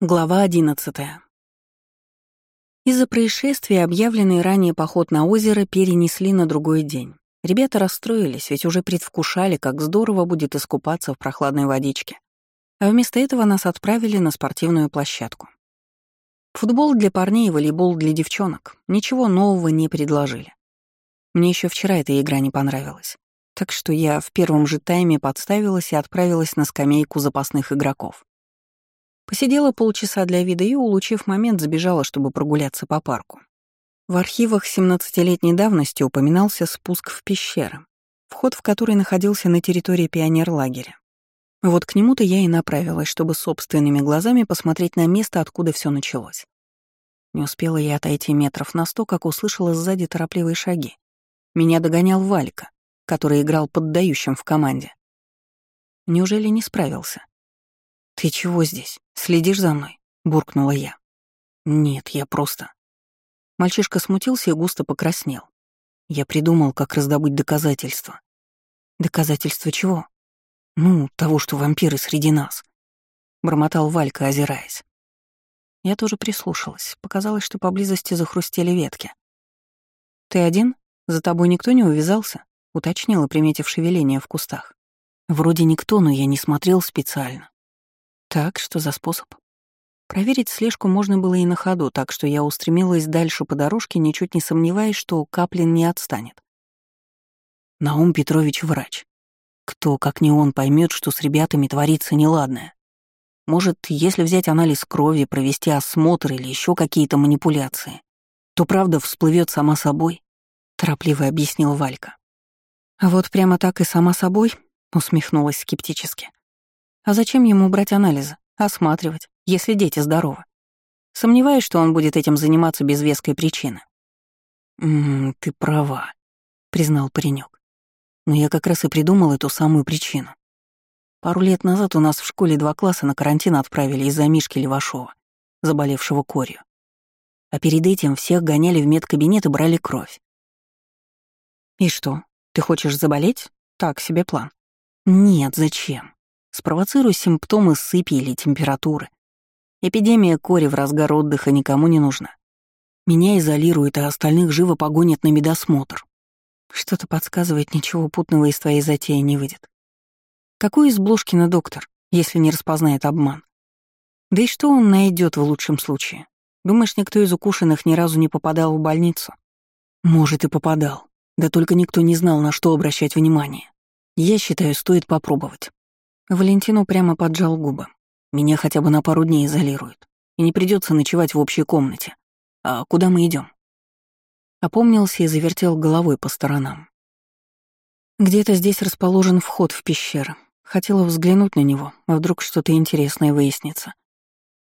Глава 11. Из-за происшествия объявленный ранее поход на озеро перенесли на другой день. Ребята расстроились, ведь уже предвкушали, как здорово будет искупаться в прохладной водичке. А вместо этого нас отправили на спортивную площадку. Футбол для парней и волейбол для девчонок. Ничего нового не предложили. Мне еще вчера эта игра не понравилась. Так что я в первом же тайме подставилась и отправилась на скамейку запасных игроков. Посидела полчаса для вида и, улучив момент, забежала, чтобы прогуляться по парку. В архивах 17-летней давности упоминался спуск в пещеры, вход в который находился на территории пионерлагеря. Вот к нему-то я и направилась, чтобы собственными глазами посмотреть на место, откуда все началось. Не успела я отойти метров на сто, как услышала сзади торопливые шаги. Меня догонял Валька, который играл поддающим в команде. Неужели не справился? «Ты чего здесь? Следишь за мной?» — буркнула я. «Нет, я просто...» Мальчишка смутился и густо покраснел. Я придумал, как раздобыть доказательства. «Доказательства чего?» «Ну, того, что вампиры среди нас», — бормотал Валька, озираясь. Я тоже прислушалась. Показалось, что поблизости захрустели ветки. «Ты один? За тобой никто не увязался?» — уточнила, приметив шевеление в кустах. «Вроде никто, но я не смотрел специально. Так, что за способ? Проверить слежку можно было и на ходу, так что я устремилась дальше по дорожке, ничуть не сомневаясь, что Каплин не отстанет. Наум Петрович врач. Кто, как не он, поймет, что с ребятами творится неладное? Может, если взять анализ крови, провести осмотр или еще какие-то манипуляции, то правда всплывет сама собой, торопливо объяснил Валька. А вот прямо так и сама собой, усмехнулась скептически. А зачем ему брать анализы, осматривать, если дети здоровы? Сомневаюсь, что он будет этим заниматься без веской причины. «М -м, «Ты права», — признал паренек. «Но я как раз и придумал эту самую причину. Пару лет назад у нас в школе два класса на карантин отправили из-за Мишки Левашова, заболевшего корью. А перед этим всех гоняли в медкабинет и брали кровь. «И что, ты хочешь заболеть? Так себе план». «Нет, зачем? Спровоцирую симптомы сыпи или температуры. Эпидемия кори в разгар отдыха никому не нужна. Меня изолируют, а остальных живо погонят на медосмотр. Что-то подсказывает, ничего путного из твоей затеи не выйдет. Какой из Блушкина доктор, если не распознает обман? Да и что он найдет в лучшем случае? Думаешь, никто из укушенных ни разу не попадал в больницу? Может, и попадал. Да только никто не знал, на что обращать внимание. Я считаю, стоит попробовать. Валентину прямо поджал губы. Меня хотя бы на пару дней изолируют. И не придется ночевать в общей комнате. А куда мы идем? Опомнился и завертел головой по сторонам. Где-то здесь расположен вход в пещеру. Хотела взглянуть на него, а вдруг что-то интересное выяснится.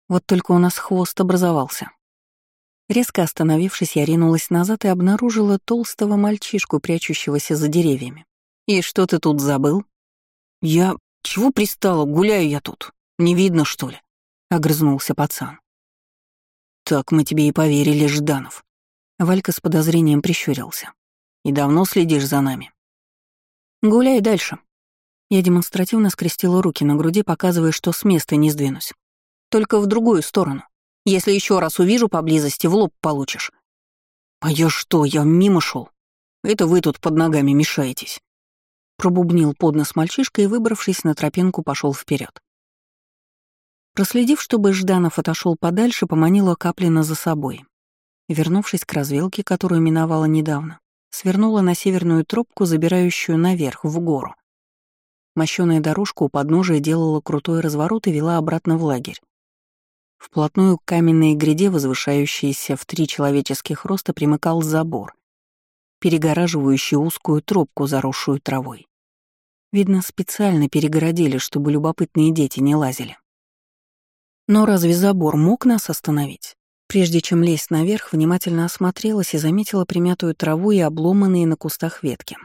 Вот только у нас хвост образовался. Резко остановившись, я ринулась назад и обнаружила толстого мальчишку, прячущегося за деревьями. «И что ты тут забыл?» «Я... «Чего пристало? Гуляю я тут. Не видно, что ли?» — огрызнулся пацан. «Так мы тебе и поверили, Жданов». Валька с подозрением прищурился. «И давно следишь за нами?» «Гуляй дальше». Я демонстративно скрестила руки на груди, показывая, что с места не сдвинусь. «Только в другую сторону. Если еще раз увижу поблизости, в лоб получишь». «А я что, я мимо шел? Это вы тут под ногами мешаетесь». Пробубнил под нос мальчишка и, выбравшись на тропинку, пошел вперед. Проследив, чтобы Жданов отошел подальше, поманила Каплина за собой. Вернувшись к развилке, которую миновала недавно, свернула на северную тропку, забирающую наверх, в гору. Мощёная дорожка у подножия делала крутой разворот и вела обратно в лагерь. Вплотную к каменной гряде, возвышающейся в три человеческих роста, примыкал забор, перегораживающий узкую тропку, заросшую травой. Видно, специально перегородили, чтобы любопытные дети не лазили. Но разве забор мог нас остановить? Прежде чем лезть наверх, внимательно осмотрелась и заметила примятую траву и обломанные на кустах ветки.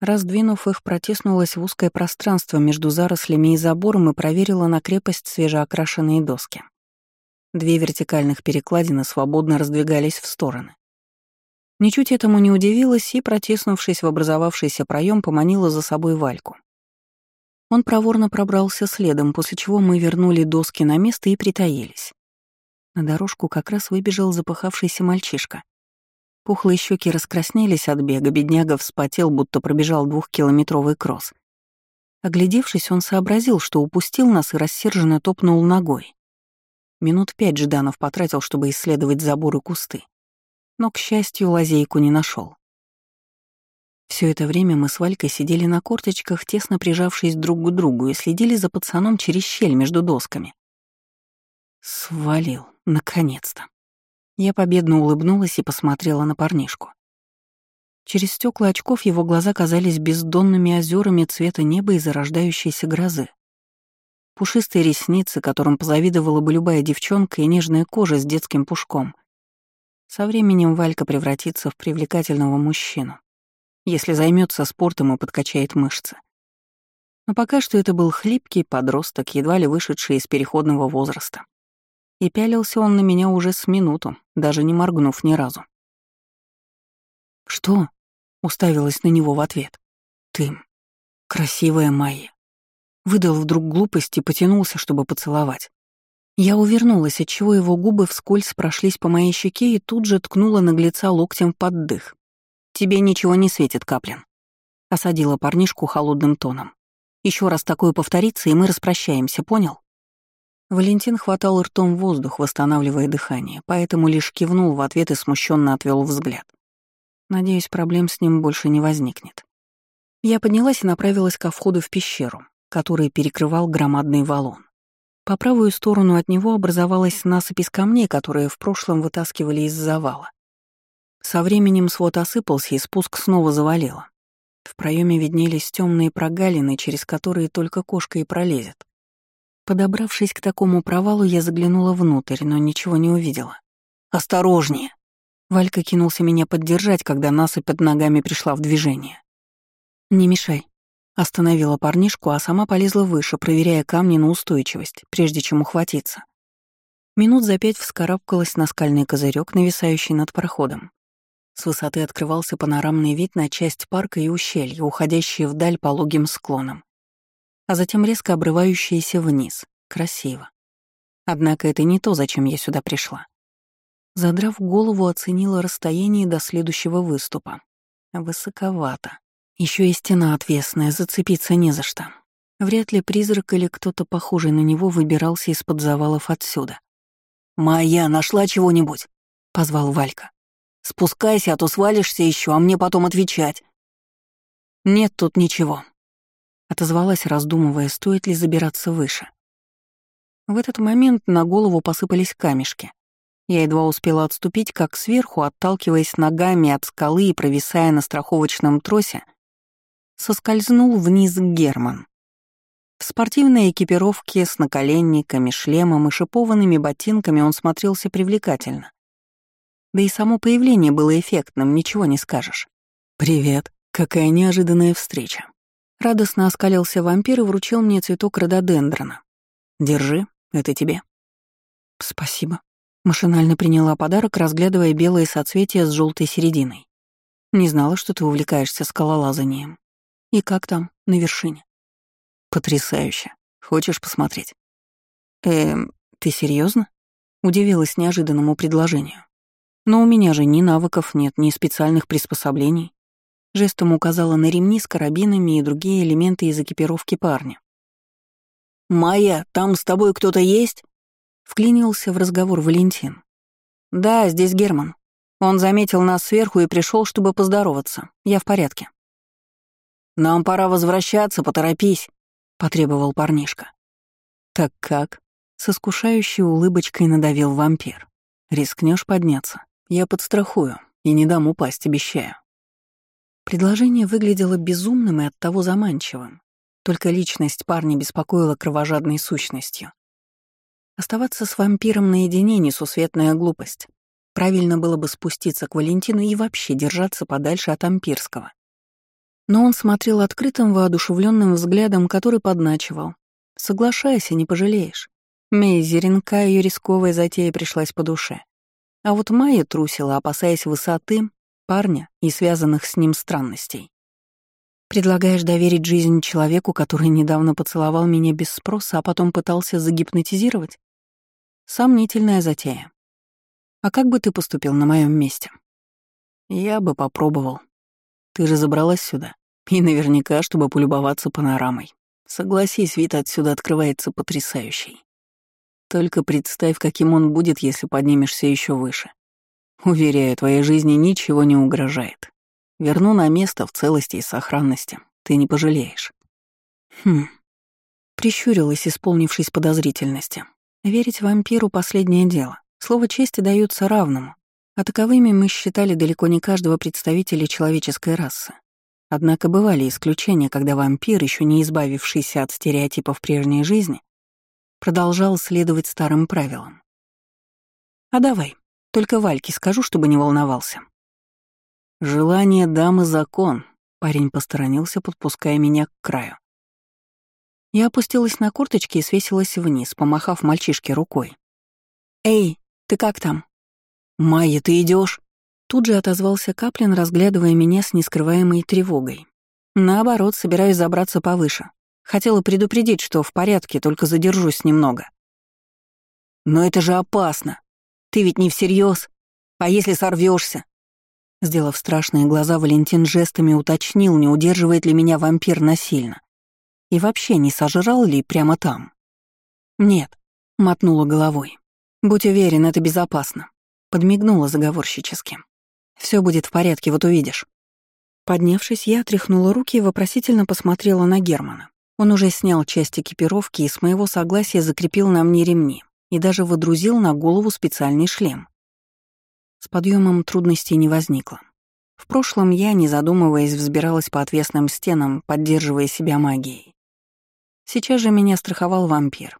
Раздвинув их, протиснулась в узкое пространство между зарослями и забором и проверила на крепость свежеокрашенные доски. Две вертикальных перекладины свободно раздвигались в стороны. Ничуть этому не удивилась и, протиснувшись в образовавшийся проем, поманила за собой Вальку. Он проворно пробрался следом, после чего мы вернули доски на место и притаились. На дорожку как раз выбежал запыхавшийся мальчишка. Пухлые щеки раскраснелись от бега, бедняга вспотел, будто пробежал двухкилометровый кросс. Оглядевшись, он сообразил, что упустил нас и рассерженно топнул ногой. Минут пять Жданов потратил, чтобы исследовать заборы кусты. Но, к счастью, лазейку не нашел. Все это время мы с Валькой сидели на корточках, тесно прижавшись друг к другу, и следили за пацаном через щель между досками. Свалил, наконец-то. Я победно улыбнулась и посмотрела на парнишку. Через стекла очков его глаза казались бездонными озерами цвета неба и зарождающейся грозы. Пушистые ресницы, которым позавидовала бы любая девчонка, и нежная кожа с детским пушком. Со временем Валька превратится в привлекательного мужчину, если займется спортом и подкачает мышцы. Но пока что это был хлипкий подросток, едва ли вышедший из переходного возраста. И пялился он на меня уже с минуту, даже не моргнув ни разу. «Что?» — уставилась на него в ответ. «Ты красивая Майя». Выдал вдруг глупость и потянулся, чтобы поцеловать. Я увернулась, отчего его губы вскользь прошлись по моей щеке и тут же ткнула наглеца локтем под дых. «Тебе ничего не светит, Каплин», — осадила парнишку холодным тоном. Еще раз такое повторится, и мы распрощаемся, понял?» Валентин хватал ртом воздух, восстанавливая дыхание, поэтому лишь кивнул в ответ и смущенно отвел взгляд. Надеюсь, проблем с ним больше не возникнет. Я поднялась и направилась ко входу в пещеру, который перекрывал громадный валун. По правую сторону от него образовалась насыпь из камней, которые в прошлом вытаскивали из завала. Со временем свод осыпался, и спуск снова завалило. В проеме виднелись темные прогалины, через которые только кошка и пролезет. Подобравшись к такому провалу, я заглянула внутрь, но ничего не увидела. «Осторожнее!» Валька кинулся меня поддержать, когда насыпь под ногами пришла в движение. «Не мешай», Остановила парнишку, а сама полезла выше, проверяя камни на устойчивость, прежде чем ухватиться. Минут за пять вскарабкалась на скальный козырек, нависающий над проходом. С высоты открывался панорамный вид на часть парка и ущелья, уходящие вдаль пологим склоном, а затем резко обрывающиеся вниз. Красиво. Однако это не то, зачем я сюда пришла. Задрав голову, оценила расстояние до следующего выступа. Высоковато. Еще и стена отвесная, зацепиться не за что. Вряд ли призрак или кто-то похожий на него выбирался из-под завалов отсюда. «Майя, нашла чего-нибудь?» — позвал Валька. «Спускайся, а то свалишься еще, а мне потом отвечать». «Нет тут ничего», — отозвалась, раздумывая, стоит ли забираться выше. В этот момент на голову посыпались камешки. Я едва успела отступить, как сверху, отталкиваясь ногами от скалы и провисая на страховочном тросе, соскользнул вниз Герман. В спортивной экипировке с наколенниками, шлемом и шипованными ботинками он смотрелся привлекательно. Да и само появление было эффектным, ничего не скажешь. «Привет, какая неожиданная встреча». Радостно оскалился вампир и вручил мне цветок рододендрона. «Держи, это тебе». «Спасибо». Машинально приняла подарок, разглядывая белые соцветия с желтой серединой. «Не знала, что ты увлекаешься скалолазанием». И как там, на вершине? Потрясающе. Хочешь посмотреть? Эм, ты серьезно? Удивилась неожиданному предложению. Но у меня же ни навыков нет, ни специальных приспособлений. Жестом указала на ремни с карабинами и другие элементы из экипировки парня. «Майя, там с тобой кто-то есть?» Вклинился в разговор Валентин. «Да, здесь Герман. Он заметил нас сверху и пришел, чтобы поздороваться. Я в порядке». «Нам пора возвращаться, поторопись», — потребовал парнишка. «Так как?» — с искушающей улыбочкой надавил вампир. «Рискнешь подняться? Я подстрахую и не дам упасть, обещаю». Предложение выглядело безумным и оттого заманчивым. Только личность парня беспокоила кровожадной сущностью. Оставаться с вампиром наедине — несусветная глупость. Правильно было бы спуститься к Валентину и вообще держаться подальше от Ампирского. Но он смотрел открытым, воодушевленным взглядом, который подначивал. «Соглашайся, не пожалеешь». Мейзеринка ее рисковая затея пришлась по душе. А вот Майя трусила, опасаясь высоты, парня и связанных с ним странностей. «Предлагаешь доверить жизнь человеку, который недавно поцеловал меня без спроса, а потом пытался загипнотизировать?» Сомнительная затея. А как бы ты поступил на моем месте? Я бы попробовал. Ты же забралась сюда. И наверняка, чтобы полюбоваться панорамой. Согласись, вид отсюда открывается потрясающий. Только представь, каким он будет, если поднимешься еще выше. Уверяю, твоей жизни ничего не угрожает. Верну на место в целости и сохранности. Ты не пожалеешь. Хм. Прищурилась, исполнившись подозрительности. Верить вампиру — последнее дело. Слово чести даются равному. А таковыми мы считали далеко не каждого представителя человеческой расы. Однако бывали исключения, когда вампир, еще не избавившийся от стереотипов прежней жизни, продолжал следовать старым правилам. «А давай, только Вальке скажу, чтобы не волновался». «Желание дамы — закон», — парень посторонился, подпуская меня к краю. Я опустилась на курточки и свесилась вниз, помахав мальчишке рукой. «Эй, ты как там?» «Майя, ты идешь? Тут же отозвался Каплин, разглядывая меня с нескрываемой тревогой. Наоборот, собираюсь забраться повыше. Хотела предупредить, что в порядке, только задержусь немного. Но это же опасно. Ты ведь не всерьез. А если сорвешься? Сделав страшные глаза, Валентин жестами уточнил, не удерживает ли меня вампир насильно. И вообще, не сожрал ли прямо там? Нет, мотнула головой. Будь уверен, это безопасно. Подмигнула заговорщически. Все будет в порядке, вот увидишь. Поднявшись, я отряхнула руки и вопросительно посмотрела на Германа. Он уже снял часть экипировки и с моего согласия закрепил на мне ремни и даже водрузил на голову специальный шлем. С подъемом трудностей не возникло. В прошлом я, не задумываясь, взбиралась по отвесным стенам, поддерживая себя магией. Сейчас же меня страховал вампир.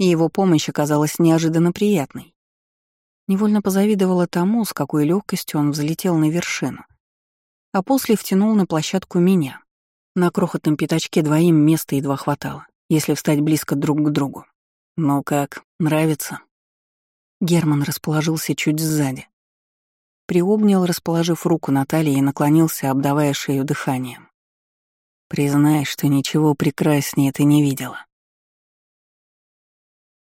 И его помощь оказалась неожиданно приятной. Невольно позавидовала тому, с какой легкостью он взлетел на вершину. А после втянул на площадку меня. На крохотном пятачке двоим места едва хватало, если встать близко друг к другу. «Ну как, нравится?» Герман расположился чуть сзади. Приобнял, расположив руку на и наклонился, обдавая шею дыханием. «Признай, что ничего прекраснее ты не видела».